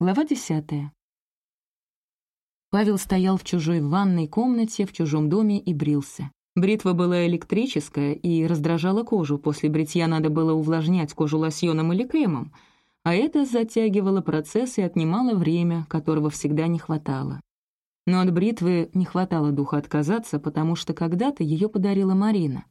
Глава десятая. Павел стоял в чужой ванной комнате в чужом доме и брился. Бритва была электрическая и раздражала кожу, после бритья надо было увлажнять кожу лосьоном или кремом, а это затягивало процесс и отнимало время, которого всегда не хватало. Но от бритвы не хватало духа отказаться, потому что когда-то ее подарила Марина.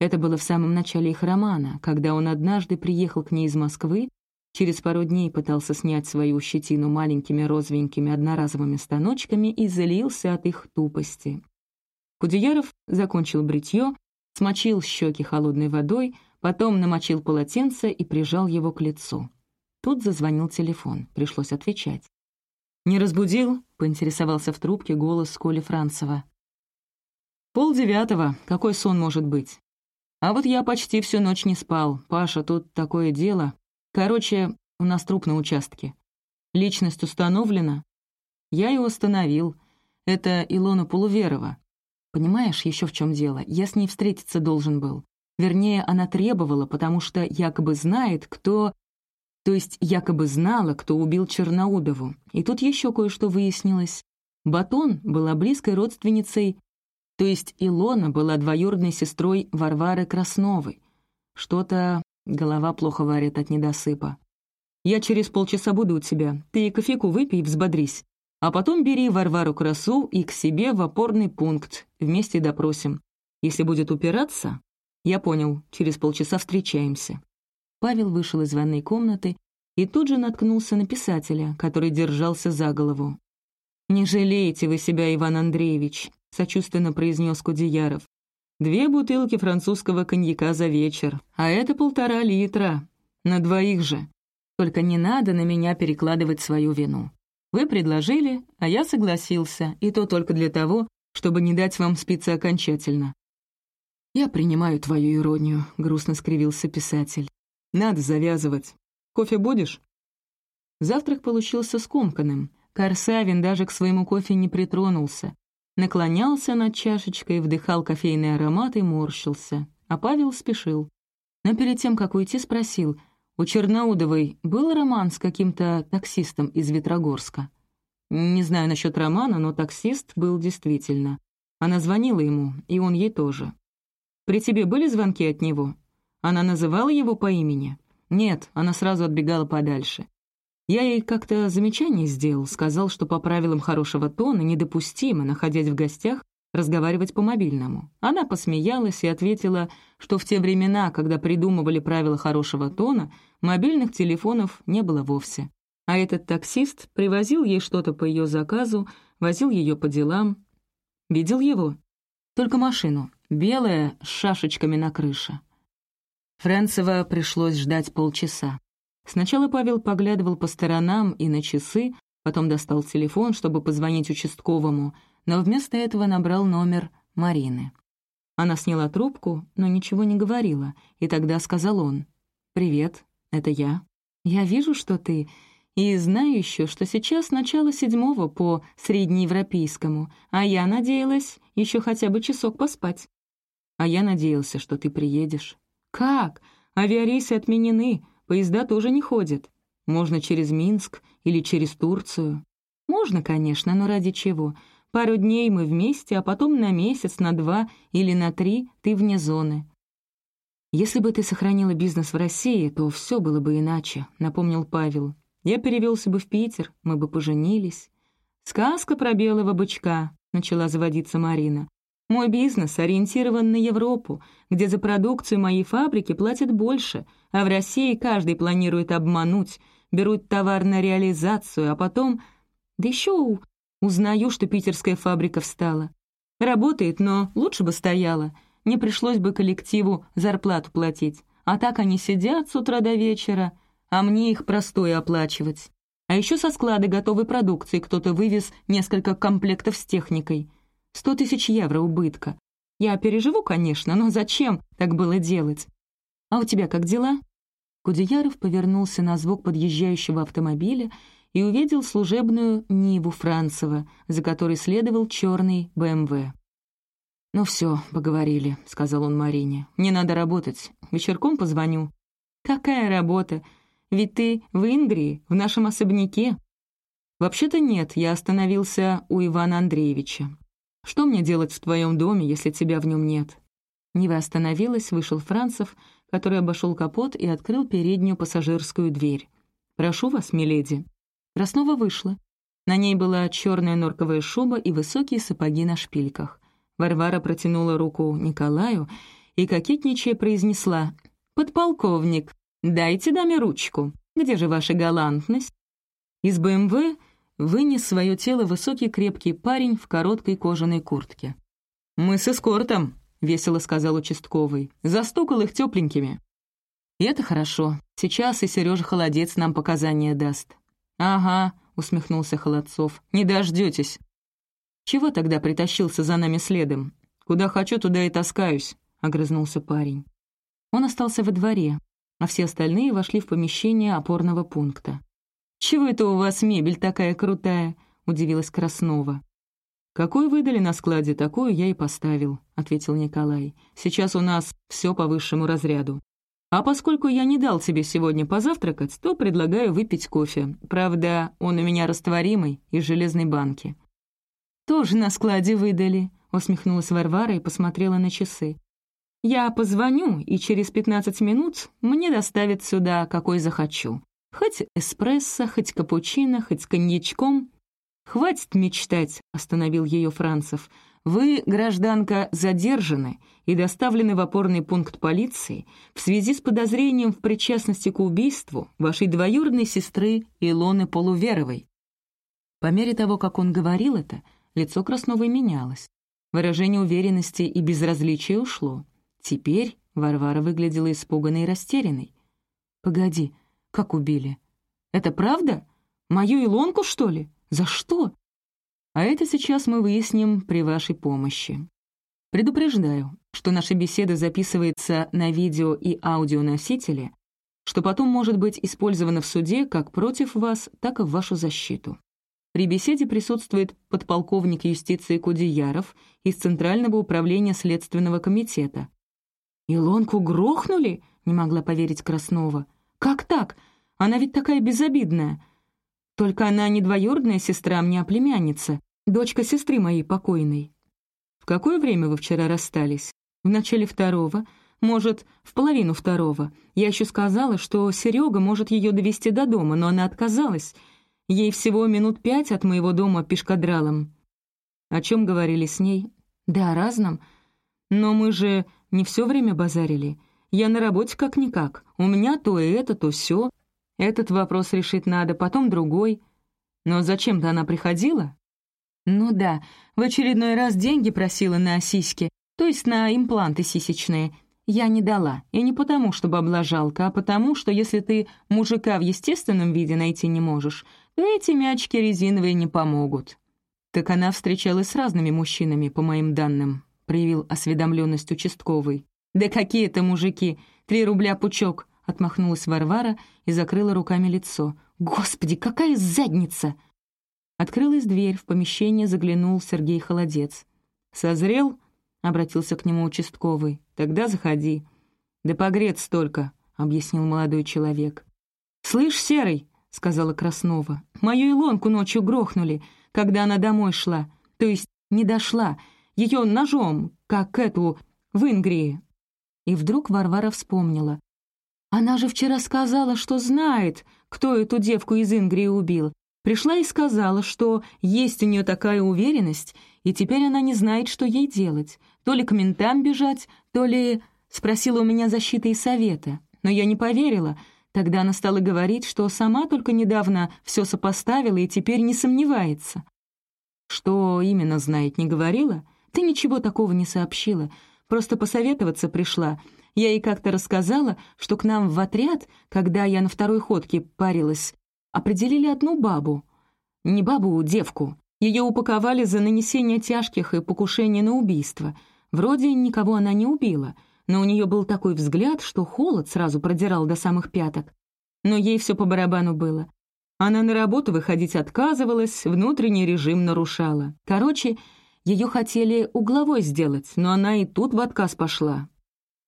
Это было в самом начале их романа, когда он однажды приехал к ней из Москвы Через пару дней пытался снять свою щетину маленькими розовенькими одноразовыми станочками и залился от их тупости. Кудеяров закончил бритье, смочил щеки холодной водой, потом намочил полотенце и прижал его к лицу. Тут зазвонил телефон, пришлось отвечать. «Не разбудил?» — поинтересовался в трубке голос Коли Францева. «Пол девятого. Какой сон может быть?» «А вот я почти всю ночь не спал. Паша, тут такое дело. Короче, у нас труп на участке. Личность установлена. Я его установил. Это Илона Полуверова. Понимаешь, еще в чем дело? Я с ней встретиться должен был. Вернее, она требовала, потому что якобы знает, кто... То есть якобы знала, кто убил Черноудову. И тут еще кое-что выяснилось. Батон была близкой родственницей, то есть Илона была двоюродной сестрой Варвары Красновой. Что-то Голова плохо варит от недосыпа. «Я через полчаса буду у тебя. Ты кофейку выпей, взбодрись. А потом бери Варвару Красу и к себе в опорный пункт. Вместе допросим. Если будет упираться...» «Я понял. Через полчаса встречаемся». Павел вышел из ванной комнаты и тут же наткнулся на писателя, который держался за голову. «Не жалеете вы себя, Иван Андреевич», — сочувственно произнес Кудеяров. Две бутылки французского коньяка за вечер, а это полтора литра. На двоих же. Только не надо на меня перекладывать свою вину. Вы предложили, а я согласился, и то только для того, чтобы не дать вам спиться окончательно. «Я принимаю твою иронию», — грустно скривился писатель. «Надо завязывать. Кофе будешь?» Завтрак получился скомканным. Корсавин даже к своему кофе не притронулся наклонялся над чашечкой, вдыхал кофейный аромат и морщился. А Павел спешил. Но перед тем, как уйти, спросил, у Черноудовой был роман с каким-то таксистом из Ветрогорска? Не знаю насчет романа, но таксист был действительно. Она звонила ему, и он ей тоже. «При тебе были звонки от него?» Она называла его по имени? Нет, она сразу отбегала подальше. Я ей как-то замечание сделал, сказал, что по правилам хорошего тона недопустимо, находясь в гостях, разговаривать по мобильному. Она посмеялась и ответила, что в те времена, когда придумывали правила хорошего тона, мобильных телефонов не было вовсе. А этот таксист привозил ей что-то по ее заказу, возил ее по делам. Видел его? Только машину, белая, с шашечками на крыше. Фрэнцева пришлось ждать полчаса. Сначала Павел поглядывал по сторонам и на часы, потом достал телефон, чтобы позвонить участковому, но вместо этого набрал номер Марины. Она сняла трубку, но ничего не говорила, и тогда сказал он. «Привет, это я. Я вижу, что ты, и знаю еще, что сейчас начало седьмого по среднеевропейскому, а я надеялась еще хотя бы часок поспать. А я надеялся, что ты приедешь. Как? Авиарейсы отменены, Поезда тоже не ходят. Можно через Минск или через Турцию. Можно, конечно, но ради чего? Пару дней мы вместе, а потом на месяц, на два или на три ты вне зоны. «Если бы ты сохранила бизнес в России, то все было бы иначе», — напомнил Павел. «Я перевелся бы в Питер, мы бы поженились». «Сказка про белого бычка», — начала заводиться Марина. Мой бизнес ориентирован на Европу, где за продукцию моей фабрики платят больше, а в России каждый планирует обмануть, берут товар на реализацию, а потом... Да еще узнаю, что питерская фабрика встала. Работает, но лучше бы стояла. Не пришлось бы коллективу зарплату платить. А так они сидят с утра до вечера, а мне их простое оплачивать. А еще со склада готовой продукции кто-то вывез несколько комплектов с техникой — Сто тысяч евро убытка. Я переживу, конечно, но зачем так было делать? А у тебя как дела?» Кудеяров повернулся на звук подъезжающего автомобиля и увидел служебную Ниву Францева, за которой следовал черный БМВ. «Ну все, поговорили», — сказал он Марине. «Не надо работать. Вечерком позвоню». «Какая работа? Ведь ты в Ингрии, в нашем особняке». «Вообще-то нет, я остановился у Ивана Андреевича. Что мне делать в твоем доме, если тебя в нем нет?» Нива остановилась, вышел Францев, который обошел капот и открыл переднюю пассажирскую дверь. «Прошу вас, миледи». Краснова вышла. На ней была черная норковая шуба и высокие сапоги на шпильках. Варвара протянула руку Николаю и, кокетничая, произнесла «Подполковник, дайте даме ручку. Где же ваша галантность?» Из БМВ вынес свое тело высокий крепкий парень в короткой кожаной куртке. «Мы с эскортом», — весело сказал участковый. «Застукал их тепленькими». «И это хорошо. Сейчас и Сережа Холодец нам показания даст». «Ага», — усмехнулся Холодцов. «Не дождетесь. «Чего тогда притащился за нами следом? Куда хочу, туда и таскаюсь», — огрызнулся парень. Он остался во дворе, а все остальные вошли в помещение опорного пункта. «Чего это у вас мебель такая крутая?» — удивилась Краснова. «Какую выдали на складе, такую я и поставил», — ответил Николай. «Сейчас у нас все по высшему разряду. А поскольку я не дал тебе сегодня позавтракать, то предлагаю выпить кофе. Правда, он у меня растворимый, из железной банки». «Тоже на складе выдали», — усмехнулась Варвара и посмотрела на часы. «Я позвоню, и через пятнадцать минут мне доставят сюда, какой захочу. Хоть эспрессо, хоть капучино, хоть коньячком. «Хватит мечтать», — остановил ее Францев. «Вы, гражданка, задержаны и доставлены в опорный пункт полиции в связи с подозрением в причастности к убийству вашей двоюродной сестры Илоны Полуверовой». По мере того, как он говорил это, лицо Красновой менялось. Выражение уверенности и безразличия ушло. Теперь Варвара выглядела испуганной и растерянной. «Погоди, как убили? Это правда? Мою Илонку, что ли? За что? А это сейчас мы выясним при вашей помощи. Предупреждаю, что наша беседа записывается на видео и аудионосителе, что потом может быть использовано в суде как против вас, так и в вашу защиту. При беседе присутствует подполковник юстиции Кудеяров из Центрального управления Следственного комитета. «Илонку грохнули?» — не могла поверить Краснова. «Как так? Она ведь такая безобидная. Только она не двоюродная сестра мне, а племянница, дочка сестры моей покойной». «В какое время вы вчера расстались?» «В начале второго, может, в половину второго. Я еще сказала, что Серега может ее довести до дома, но она отказалась. Ей всего минут пять от моего дома пешкадралом». «О чем говорили с ней?» «Да, о разном. Но мы же не все время базарили. Я на работе как-никак. У меня то и это, то все. Этот вопрос решить надо, потом другой. Но зачем-то она приходила? Ну да, в очередной раз деньги просила на сиськи, то есть на импланты сисечные. Я не дала, и не потому, чтобы облажалка, а потому, что если ты мужика в естественном виде найти не можешь, то эти мячики резиновые не помогут. Так она встречалась с разными мужчинами, по моим данным, проявил осведомленность участковый. «Да какие это мужики! Три рубля пучок!» — отмахнулась Варвара и закрыла руками лицо. «Господи, какая задница!» Открылась дверь, в помещение заглянул Сергей Холодец. «Созрел?» — обратился к нему участковый. «Тогда заходи». «Да погреться только», — объяснил молодой человек. «Слышь, Серый», — сказала Краснова, — «мою Илонку ночью грохнули, когда она домой шла. То есть не дошла. Ее ножом, как эту, в Ингрии. И вдруг Варвара вспомнила. «Она же вчера сказала, что знает, кто эту девку из Ингрии убил. Пришла и сказала, что есть у нее такая уверенность, и теперь она не знает, что ей делать. То ли к ментам бежать, то ли... Спросила у меня защиты и совета. Но я не поверила. Тогда она стала говорить, что сама только недавно все сопоставила и теперь не сомневается. Что именно знает, не говорила? Ты ничего такого не сообщила. Просто посоветоваться пришла. Я ей как-то рассказала, что к нам в отряд, когда я на второй ходке парилась, определили одну бабу. Не бабу, девку. Ее упаковали за нанесение тяжких и покушений на убийство. Вроде никого она не убила, но у нее был такой взгляд, что холод сразу продирал до самых пяток. Но ей все по барабану было. Она на работу выходить отказывалась, внутренний режим нарушала. Короче, ее хотели угловой сделать, но она и тут в отказ пошла.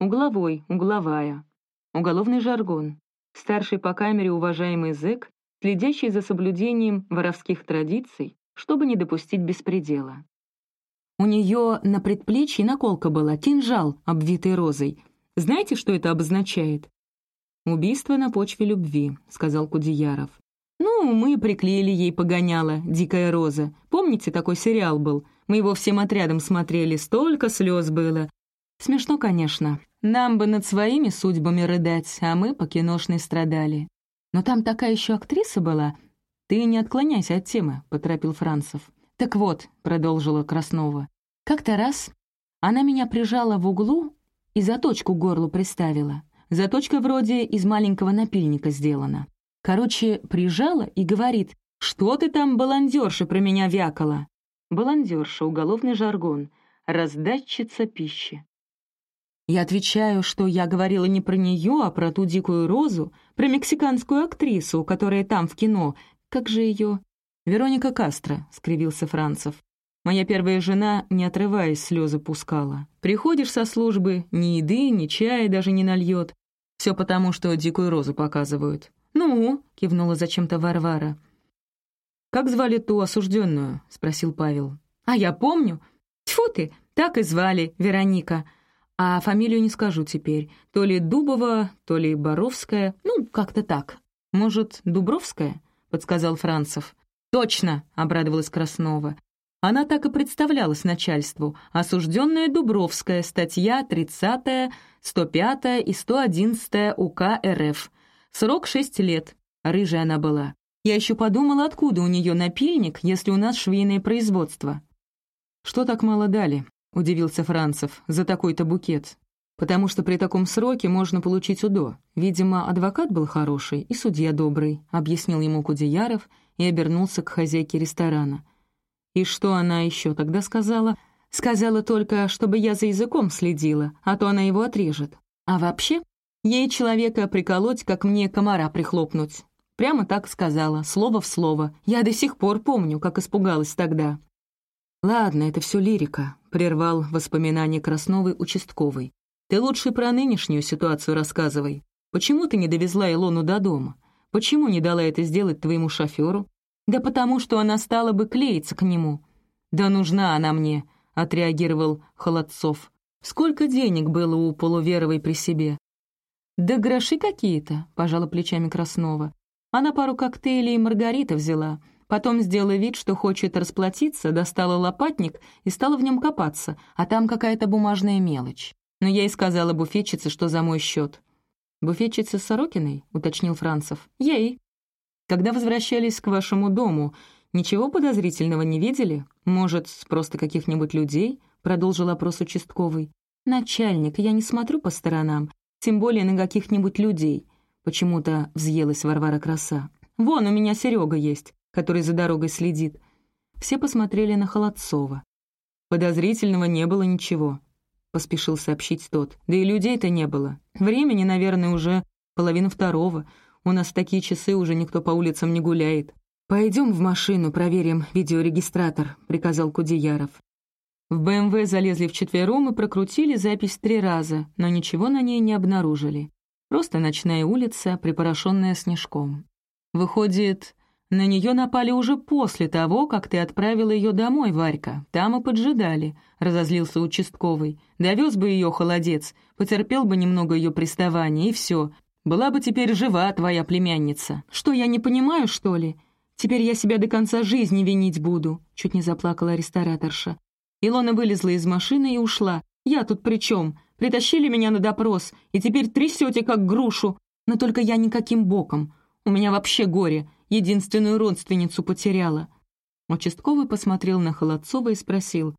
Угловой, угловая. Уголовный жаргон. Старший по камере уважаемый зэк, следящий за соблюдением воровских традиций, чтобы не допустить беспредела. У нее на предплечье наколка была, кинжал, обвитый розой. Знаете, что это обозначает? «Убийство на почве любви», — сказал Кудеяров. «Ну, мы приклеили ей погоняло, «Дикая роза». Помните, такой сериал был? Мы его всем отрядом смотрели, столько слез было. Смешно, конечно. Нам бы над своими судьбами рыдать, а мы по киношной страдали. Но там такая еще актриса была. Ты не отклоняйся от темы, — поторопил Францев. Так вот, — продолжила Краснова, — как-то раз она меня прижала в углу и заточку к горлу приставила. Заточка вроде из маленького напильника сделана. Короче, прижала и говорит, «Что ты там, баландерша, про меня вякала?» Баландерша — уголовный жаргон, раздатчица пищи. Я отвечаю, что я говорила не про нее, а про ту дикую розу, про мексиканскую актрису, которая там в кино. Как же ее? «Вероника Кастро», — скривился Францев. «Моя первая жена, не отрываясь, слезы пускала. Приходишь со службы, ни еды, ни чая даже не нальет. Все потому, что дикую розу показывают». «Ну?» — кивнула зачем-то Варвара. «Как звали ту осужденную?» — спросил Павел. «А я помню. Тьфу ты, так и звали, Вероника. А фамилию не скажу теперь. То ли Дубова, то ли Боровская. Ну, как-то так. Может, Дубровская?» — подсказал Францев. «Точно!» — обрадовалась Краснова. Она так и представлялась начальству. Осужденная Дубровская, статья 30, 105 и 111 УК РФ. Срок 6 лет. Рыжая она была. Я еще подумала, откуда у нее напильник, если у нас швейное производство. «Что так мало дали?» — удивился Францев. «За такой-то букет. Потому что при таком сроке можно получить УДО. Видимо, адвокат был хороший и судья добрый», — объяснил ему Кудеяров и обернулся к хозяйке ресторана. «И что она еще тогда сказала?» «Сказала только, чтобы я за языком следила, а то она его отрежет. А вообще, ей человека приколоть, как мне комара прихлопнуть». Прямо так сказала, слово в слово. Я до сих пор помню, как испугалась тогда. «Ладно, это все лирика», — прервал воспоминание Красновой участковый. «Ты лучше про нынешнюю ситуацию рассказывай. Почему ты не довезла Илону до дома? Почему не дала это сделать твоему шоферу? Да потому что она стала бы клеиться к нему». «Да нужна она мне», — отреагировал Холодцов. «Сколько денег было у полуверовой при себе?» «Да гроши какие-то», — пожала плечами Краснова. «Она пару коктейлей и маргарита взяла». Потом сделала вид, что хочет расплатиться, достала лопатник и стала в нем копаться, а там какая-то бумажная мелочь. Но я и сказала буфетчице, что за мой счет. «Буфетчица Сорокиной?» — уточнил Францев. «Ей». «Когда возвращались к вашему дому, ничего подозрительного не видели? Может, просто каких-нибудь людей?» — продолжил опрос участковый. «Начальник, я не смотрю по сторонам, тем более на каких-нибудь людей». Почему-то взъелась Варвара Краса. «Вон, у меня Серега есть который за дорогой следит. Все посмотрели на Холодцова. «Подозрительного не было ничего», — поспешил сообщить тот. «Да и людей-то не было. Времени, наверное, уже половина второго. У нас в такие часы уже никто по улицам не гуляет». «Пойдем в машину, проверим видеорегистратор», — приказал Кудеяров. В БМВ залезли вчетвером и прокрутили запись три раза, но ничего на ней не обнаружили. Просто ночная улица, припорошенная снежком. Выходит, на нее напали уже после того, как ты отправила ее домой, Варька. Там и поджидали», — разозлился участковый. «Довез бы ее холодец, потерпел бы немного ее приставания, и все. Была бы теперь жива твоя племянница. Что, я не понимаю, что ли? Теперь я себя до конца жизни винить буду», — чуть не заплакала рестораторша. Илона вылезла из машины и ушла. «Я тут при чем? Притащили меня на допрос, и теперь трясете, как грушу. Но только я никаким боком. У меня вообще горе единственную родственницу потеряла». Участковый посмотрел на Холодцова и спросил.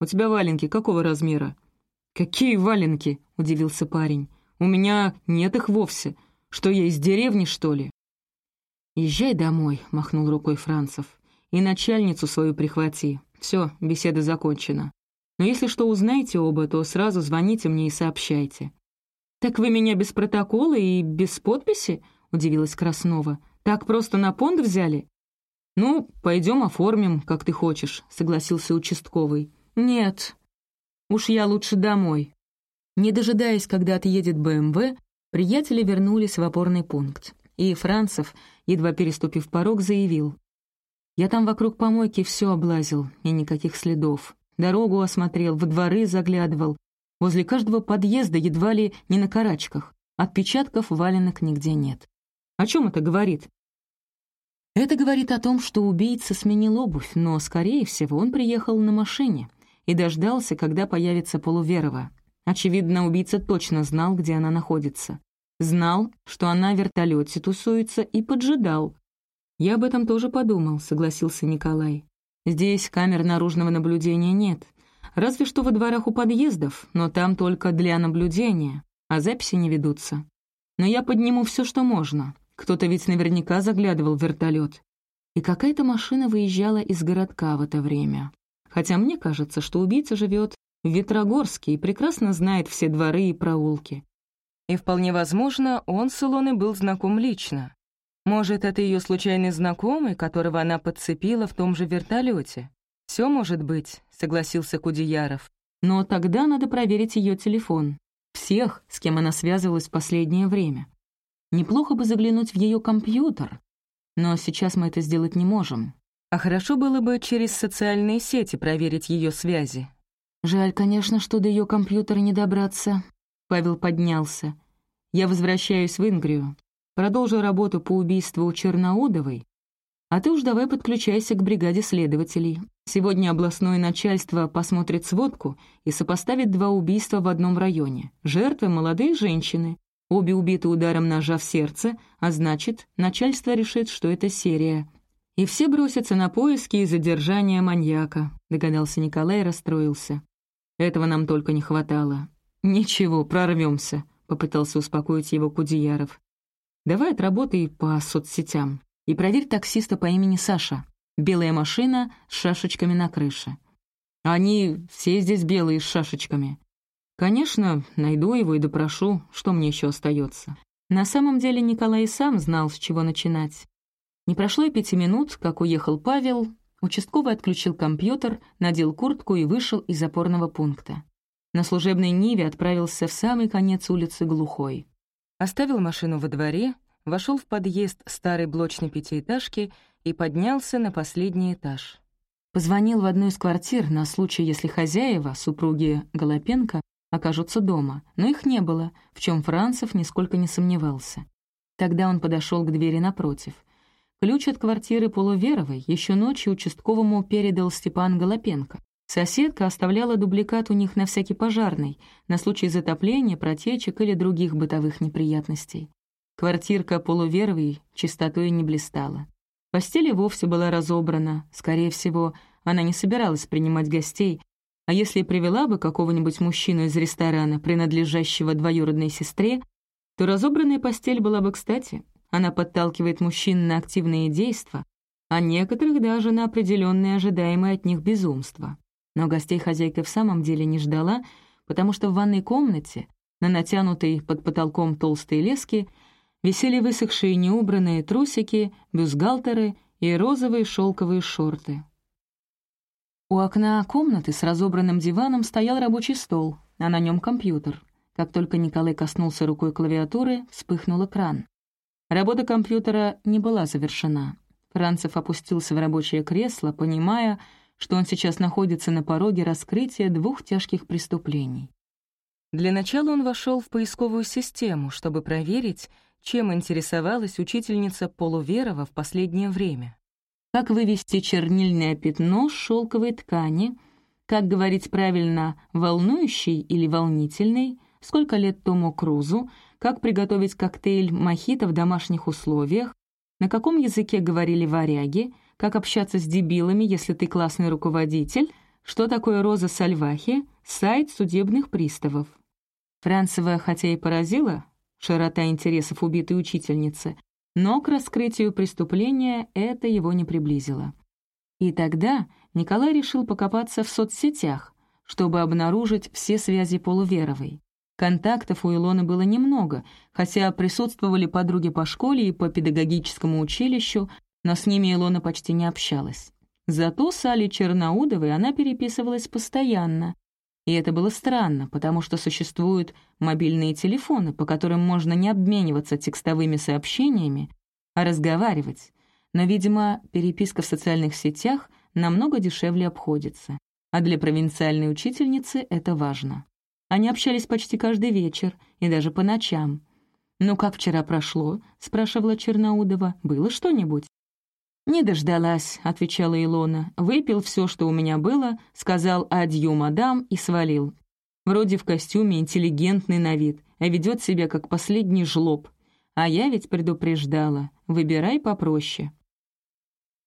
«У тебя валенки какого размера?» «Какие валенки?» — удивился парень. «У меня нет их вовсе. Что я из деревни, что ли?» «Езжай домой», — махнул рукой Францев. «И начальницу свою прихвати. Все, беседа закончена. Но если что узнаете оба, то сразу звоните мне и сообщайте». «Так вы меня без протокола и без подписи?» — удивилась Краснова. Так просто на понт взяли?» «Ну, пойдем оформим, как ты хочешь», — согласился участковый. «Нет, уж я лучше домой». Не дожидаясь, когда отъедет БМВ, Приятели вернулись в опорный пункт, и Францев, едва переступив порог, заявил. «Я там вокруг помойки все облазил, и никаких следов. Дорогу осмотрел, в дворы заглядывал. Возле каждого подъезда едва ли не на карачках. Отпечатков валенок нигде нет. О чем это говорит? Это говорит о том, что убийца сменил обувь, но, скорее всего, он приехал на машине и дождался, когда появится Полуверова. Очевидно, убийца точно знал, где она находится. Знал, что она в вертолете тусуется, и поджидал. «Я об этом тоже подумал», — согласился Николай. «Здесь камер наружного наблюдения нет. Разве что во дворах у подъездов, но там только для наблюдения, а записи не ведутся. Но я подниму все, что можно. Кто-то ведь наверняка заглядывал в вертолет. И какая-то машина выезжала из городка в это время. Хотя мне кажется, что убийца живет в Ветрогорске и прекрасно знает все дворы и проулки. И вполне возможно, он с Илоной был знаком лично. Может, это ее случайный знакомый, которого она подцепила в том же вертолете. Все может быть, согласился Кудеяров. Но тогда надо проверить ее телефон. Всех, с кем она связывалась в последнее время. Неплохо бы заглянуть в ее компьютер, но сейчас мы это сделать не можем. А хорошо было бы через социальные сети проверить ее связи. Жаль, конечно, что до ее компьютера не добраться. Павел поднялся. Я возвращаюсь в Ингрию. Продолжу работу по убийству Черноудовой, а ты уж давай подключайся к бригаде следователей. Сегодня областное начальство посмотрит сводку и сопоставит два убийства в одном районе. Жертвы — молодые женщины, Обе убиты ударом ножа в сердце, а значит, начальство решит, что это серия. И все бросятся на поиски и задержание маньяка, догадался Николай и расстроился. Этого нам только не хватало. Ничего, прорвемся, попытался успокоить его Кудеяров. Давай отработай по соцсетям и проверь таксиста по имени Саша. Белая машина с шашечками на крыше. Они все здесь белые с шашечками. Конечно, найду его и допрошу, что мне еще остается. На самом деле Николай сам знал, с чего начинать. Не прошло и пяти минут, как уехал Павел, участковый отключил компьютер, надел куртку и вышел из опорного пункта. На служебной Ниве отправился в самый конец улицы Глухой. Оставил машину во дворе, вошел в подъезд старой блочной пятиэтажки и поднялся на последний этаж. Позвонил в одну из квартир на случай, если хозяева, супруги Голопенко, окажутся дома, но их не было, в чем Францев нисколько не сомневался. Тогда он подошел к двери напротив. Ключ от квартиры Полуверовой еще ночью участковому передал Степан Голопенко. Соседка оставляла дубликат у них на всякий пожарный, на случай затопления, протечек или других бытовых неприятностей. Квартирка Полуверовой чистотой не блистала. Постель вовсе была разобрана, скорее всего, она не собиралась принимать гостей, а если привела бы какого-нибудь мужчину из ресторана, принадлежащего двоюродной сестре, то разобранная постель была бы кстати. Она подталкивает мужчин на активные действия, а некоторых даже на определенные ожидаемые от них безумства. Но гостей хозяйка в самом деле не ждала, потому что в ванной комнате, на натянутой под потолком толстой лески, висели высохшие неубранные трусики, бюстгальтеры и розовые шелковые шорты. У окна комнаты с разобранным диваном стоял рабочий стол, а на нем компьютер. Как только Николай коснулся рукой клавиатуры, вспыхнул экран. Работа компьютера не была завершена. Францев опустился в рабочее кресло, понимая, что он сейчас находится на пороге раскрытия двух тяжких преступлений. Для начала он вошел в поисковую систему, чтобы проверить, чем интересовалась учительница Полуверова в последнее время как вывести чернильное пятно с шелковой ткани, как говорить правильно «волнующий» или «волнительный», сколько лет Тому Крузу, как приготовить коктейль мохито в домашних условиях, на каком языке говорили варяги, как общаться с дебилами, если ты классный руководитель, что такое роза сальвахи, сайт судебных приставов. Францева, хотя и поразила широта интересов убитой учительницы, но к раскрытию преступления это его не приблизило. И тогда Николай решил покопаться в соцсетях, чтобы обнаружить все связи Полуверовой. Контактов у Илоны было немного, хотя присутствовали подруги по школе и по педагогическому училищу, но с ними Илона почти не общалась. Зато с Али Черноудовой она переписывалась постоянно, И это было странно, потому что существуют мобильные телефоны, по которым можно не обмениваться текстовыми сообщениями, а разговаривать. Но, видимо, переписка в социальных сетях намного дешевле обходится. А для провинциальной учительницы это важно. Они общались почти каждый вечер и даже по ночам. «Ну, как вчера прошло?» — спрашивала Черноудова. «Было что-нибудь?» «Не дождалась», — отвечала Илона. «Выпил все, что у меня было, сказал «адью, мадам» и свалил. Вроде в костюме интеллигентный на вид, а ведет себя как последний жлоб. А я ведь предупреждала. Выбирай попроще».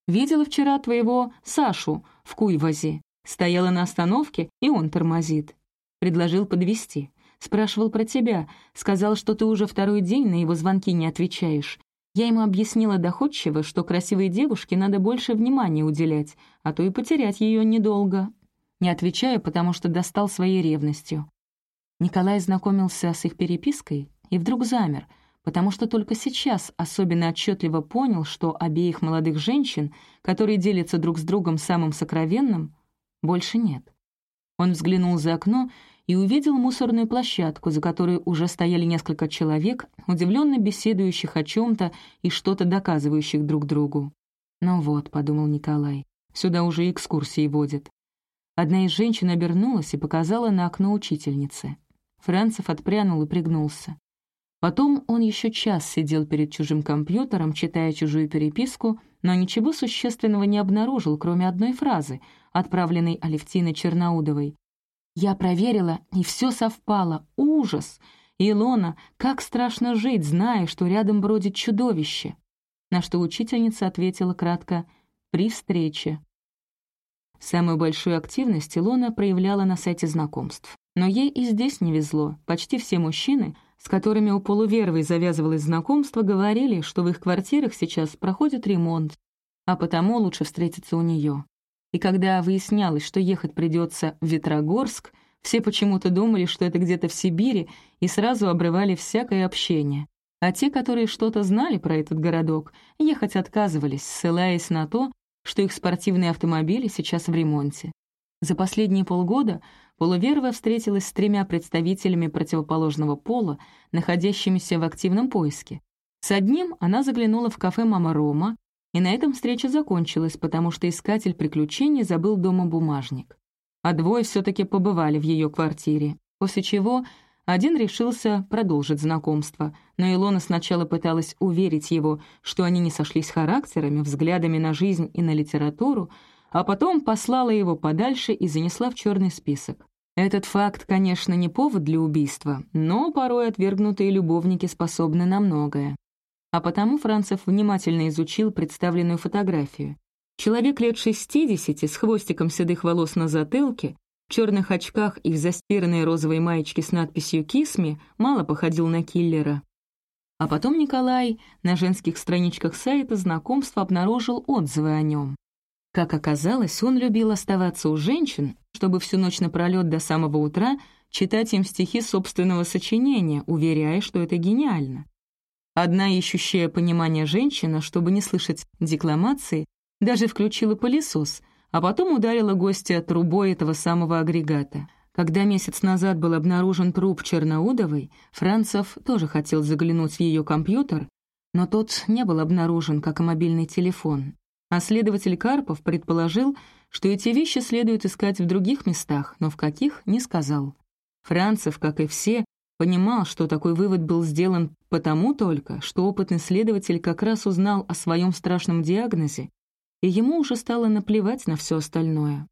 «Видела вчера твоего Сашу в Куйвазе. Стояла на остановке, и он тормозит. Предложил подвести. Спрашивал про тебя, сказал, что ты уже второй день на его звонки не отвечаешь. Я ему объяснила доходчиво, что красивой девушке надо больше внимания уделять, а то и потерять ее недолго. Не отвечаю, потому что достал своей ревностью. Николай знакомился с их перепиской и вдруг замер, потому что только сейчас особенно отчетливо понял, что обеих молодых женщин, которые делятся друг с другом самым сокровенным, больше нет. Он взглянул за окно и увидел мусорную площадку, за которой уже стояли несколько человек, удивленно беседующих о чем-то и что-то доказывающих друг другу. «Ну вот», — подумал Николай, — «сюда уже экскурсии водят». Одна из женщин обернулась и показала на окно учительницы. Францев отпрянул и пригнулся. Потом он еще час сидел перед чужим компьютером, читая чужую переписку, но ничего существенного не обнаружил, кроме одной фразы, отправленной Алевтиной Черноудовой. Я проверила, и все совпало. Ужас! Илона, как страшно жить, зная, что рядом бродит чудовище. На что учительница ответила кратко «при встрече». Самую большую активность Илона проявляла на сайте знакомств. Но ей и здесь не везло. Почти все мужчины, с которыми у полувервой завязывалось знакомство, говорили, что в их квартирах сейчас проходит ремонт, а потому лучше встретиться у нее и когда выяснялось, что ехать придется в Ветрогорск, все почему-то думали, что это где-то в Сибири, и сразу обрывали всякое общение. А те, которые что-то знали про этот городок, ехать отказывались, ссылаясь на то, что их спортивные автомобили сейчас в ремонте. За последние полгода Полуверова встретилась с тремя представителями противоположного пола, находящимися в активном поиске. С одним она заглянула в кафе «Мама Рома», и на этом встреча закончилась, потому что искатель приключений забыл дома бумажник. А двое все-таки побывали в ее квартире, после чего один решился продолжить знакомство, но Илона сначала пыталась уверить его, что они не сошлись характерами, взглядами на жизнь и на литературу, а потом послала его подальше и занесла в черный список. Этот факт, конечно, не повод для убийства, но порой отвергнутые любовники способны на многое а потому Францев внимательно изучил представленную фотографию. Человек лет 60 с хвостиком седых волос на затылке, в черных очках и в застиранной розовой маечке с надписью «Кисми» мало походил на киллера. А потом Николай на женских страничках сайта знакомства обнаружил отзывы о нем. Как оказалось, он любил оставаться у женщин, чтобы всю ночь напролет до самого утра читать им стихи собственного сочинения, уверяя, что это гениально. Одна ищущая понимание женщина, чтобы не слышать декламации, даже включила пылесос, а потом ударила гостя трубой этого самого агрегата. Когда месяц назад был обнаружен труп Черноудовой, Францев тоже хотел заглянуть в ее компьютер, но тот не был обнаружен, как и мобильный телефон. А следователь Карпов предположил, что эти вещи следует искать в других местах, но в каких — не сказал. Францев, как и все, Понимал, что такой вывод был сделан потому только, что опытный следователь как раз узнал о своем страшном диагнозе, и ему уже стало наплевать на все остальное.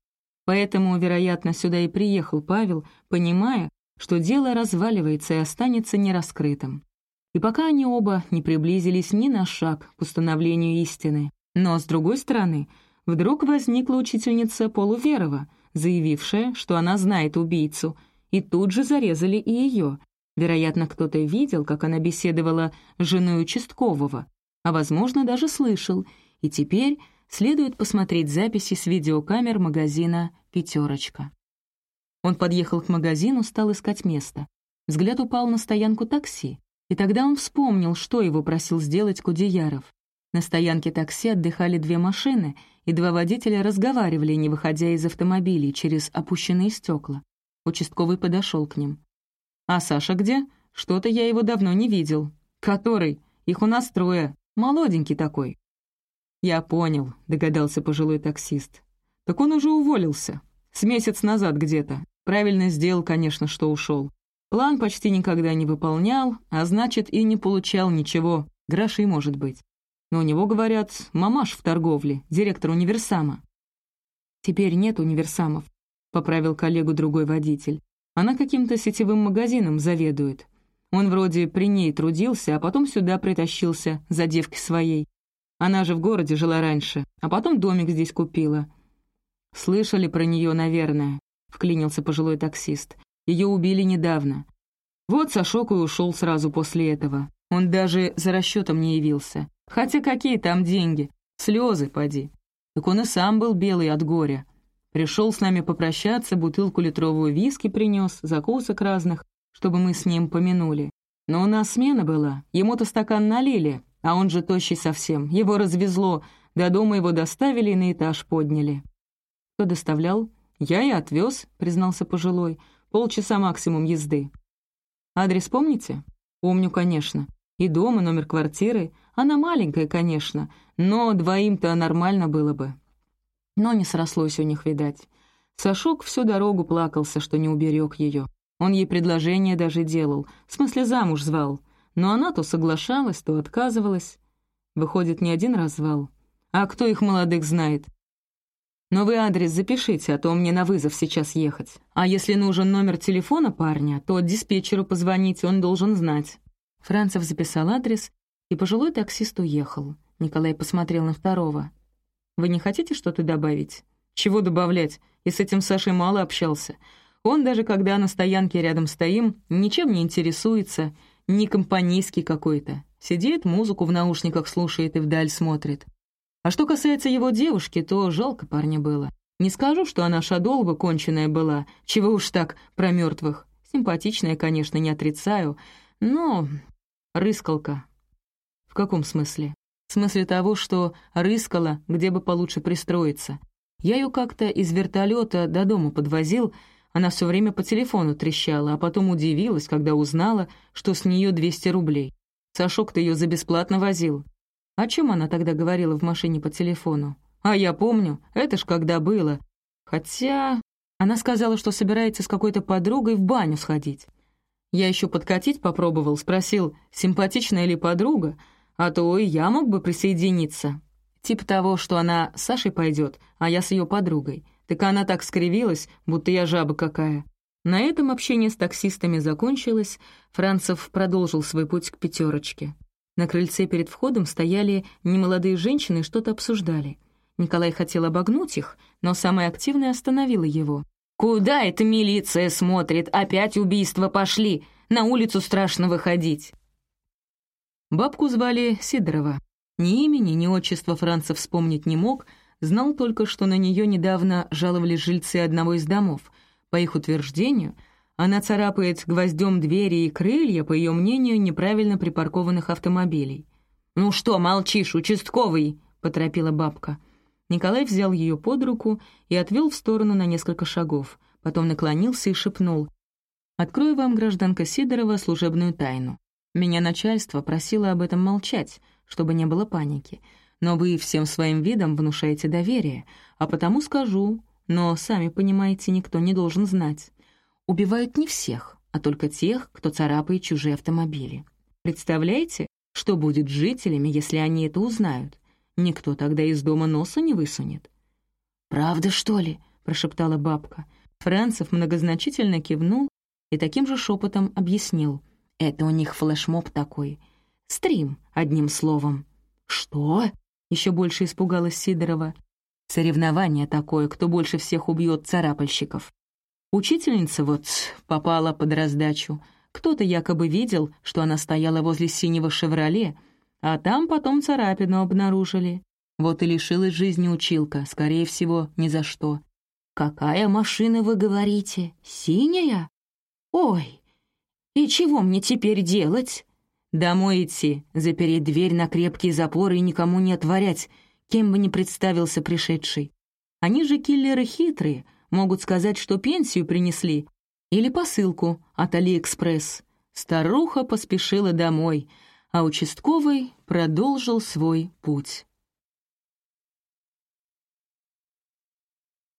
Поэтому, вероятно, сюда и приехал Павел, понимая, что дело разваливается и останется нераскрытым. И пока они оба не приблизились ни на шаг к установлению истины. Но, с другой стороны, вдруг возникла учительница Полуверова, заявившая, что она знает убийцу, и тут же зарезали и ее, Вероятно, кто-то видел, как она беседовала с женой участкового, а, возможно, даже слышал, и теперь следует посмотреть записи с видеокамер магазина «Пятерочка». Он подъехал к магазину, стал искать место. Взгляд упал на стоянку такси, и тогда он вспомнил, что его просил сделать Кудеяров. На стоянке такси отдыхали две машины, и два водителя разговаривали, не выходя из автомобилей через опущенные стекла. Участковый подошел к ним. «А Саша где? Что-то я его давно не видел. Который? Их у нас трое. Молоденький такой». «Я понял», — догадался пожилой таксист. «Так он уже уволился. С месяц назад где-то. Правильно сделал, конечно, что ушел. План почти никогда не выполнял, а значит, и не получал ничего, грошей, может быть. Но у него, говорят, мамаш в торговле, директор универсама. «Теперь нет универсамов», — поправил коллегу другой водитель. «Она каким-то сетевым магазином заведует. Он вроде при ней трудился, а потом сюда притащился, за девки своей. Она же в городе жила раньше, а потом домик здесь купила. Слышали про нее, наверное», — вклинился пожилой таксист. «Ее убили недавно. Вот Сашок и ушел сразу после этого. Он даже за расчетом не явился. Хотя какие там деньги? Слезы, поди. Так он и сам был белый от горя. Пришел с нами попрощаться, бутылку литровую виски принес, закусок разных, чтобы мы с ним помянули. Но у нас смена была, ему-то стакан налили, а он же тощий совсем. Его развезло, до дома его доставили и на этаж подняли. Кто доставлял? Я и отвез, признался пожилой. Полчаса максимум езды. Адрес помните? Помню, конечно. И дом, и номер квартиры. Она маленькая, конечно, но двоим-то нормально было бы. Но не срослось у них, видать. Сашок всю дорогу плакался, что не уберег ее. Он ей предложение даже делал, в смысле замуж звал. Но она то соглашалась, то отказывалась. Выходит, не один раз звал. А кто их молодых знает? Но вы адрес запишите, а то мне на вызов сейчас ехать. А если нужен номер телефона парня, то диспетчеру позвонить он должен знать. Францев записал адрес, и пожилой таксист уехал. Николай посмотрел на второго. «Вы не хотите что-то добавить?» «Чего добавлять? И с этим Сашей мало общался. Он даже когда на стоянке рядом стоим, ничем не интересуется, не компанейский какой-то. Сидит, музыку в наушниках слушает и вдаль смотрит. А что касается его девушки, то жалко парня было. Не скажу, что она шадолба конченая была, чего уж так про мертвых. Симпатичная, конечно, не отрицаю, но Рыскалка. В каком смысле? В смысле того, что рыскала, где бы получше пристроиться. Я ее как-то из вертолета до дома подвозил, она все время по телефону трещала, а потом удивилась, когда узнала, что с нее 200 рублей. Сашок-то ее за бесплатно возил. О чем она тогда говорила в машине по телефону? А я помню, это ж когда было. Хотя... Она сказала, что собирается с какой-то подругой в баню сходить. Я еще подкатить попробовал, спросил, симпатичная ли подруга, а то и я мог бы присоединиться. Типа того, что она с Сашей пойдет, а я с ее подругой. Так она так скривилась, будто я жаба какая. На этом общение с таксистами закончилось, Францев продолжил свой путь к пятерочке. На крыльце перед входом стояли немолодые женщины и что-то обсуждали. Николай хотел обогнуть их, но самая активная остановила его. «Куда эта милиция смотрит? Опять убийства пошли! На улицу страшно выходить!» Бабку звали Сидорова. Ни имени, ни отчества Францев вспомнить не мог, знал только, что на нее недавно жаловались жильцы одного из домов. По их утверждению, она царапает гвоздем двери и крылья, по ее мнению, неправильно припаркованных автомобилей. «Ну что, молчишь, участковый?» — поторопила бабка — Николай взял ее под руку и отвел в сторону на несколько шагов, потом наклонился и шепнул. «Открою вам, гражданка Сидорова, служебную тайну. Меня начальство просило об этом молчать, чтобы не было паники. Но вы всем своим видом внушаете доверие, а потому скажу, но, сами понимаете, никто не должен знать. Убивают не всех, а только тех, кто царапает чужие автомобили. Представляете, что будет с жителями, если они это узнают? Никто тогда из дома носа не высунет. «Правда, что ли?» — прошептала бабка. Францев многозначительно кивнул и таким же шепотом объяснил. «Это у них флешмоб такой. Стрим, одним словом». «Что?» — еще больше испугалась Сидорова. «Соревнование такое, кто больше всех убьет царапальщиков». Учительница вот попала под раздачу. Кто-то якобы видел, что она стояла возле синего «Шевроле», а там потом царапину обнаружили. Вот и лишилась жизни училка, скорее всего, ни за что. «Какая машина, вы говорите? Синяя? Ой, и чего мне теперь делать?» «Домой идти, запереть дверь на крепкие запоры и никому не отворять, кем бы ни представился пришедший. Они же киллеры хитрые, могут сказать, что пенсию принесли, или посылку от Алиэкспресс. Старуха поспешила домой, а участковый продолжил свой путь.